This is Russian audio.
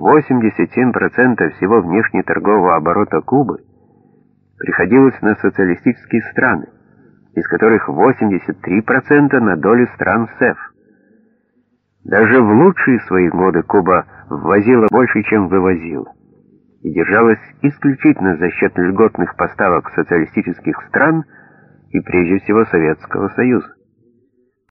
87% всего внешнеторгового оборота Кубы приходилось на социалистические страны, из которых 83% на долю стран СЭФ. Даже в лучшие свои годы Куба ввозила больше, чем вывозила, и держалась исключительно за счет льготных поставок социалистических стран и прежде всего Советского Союза.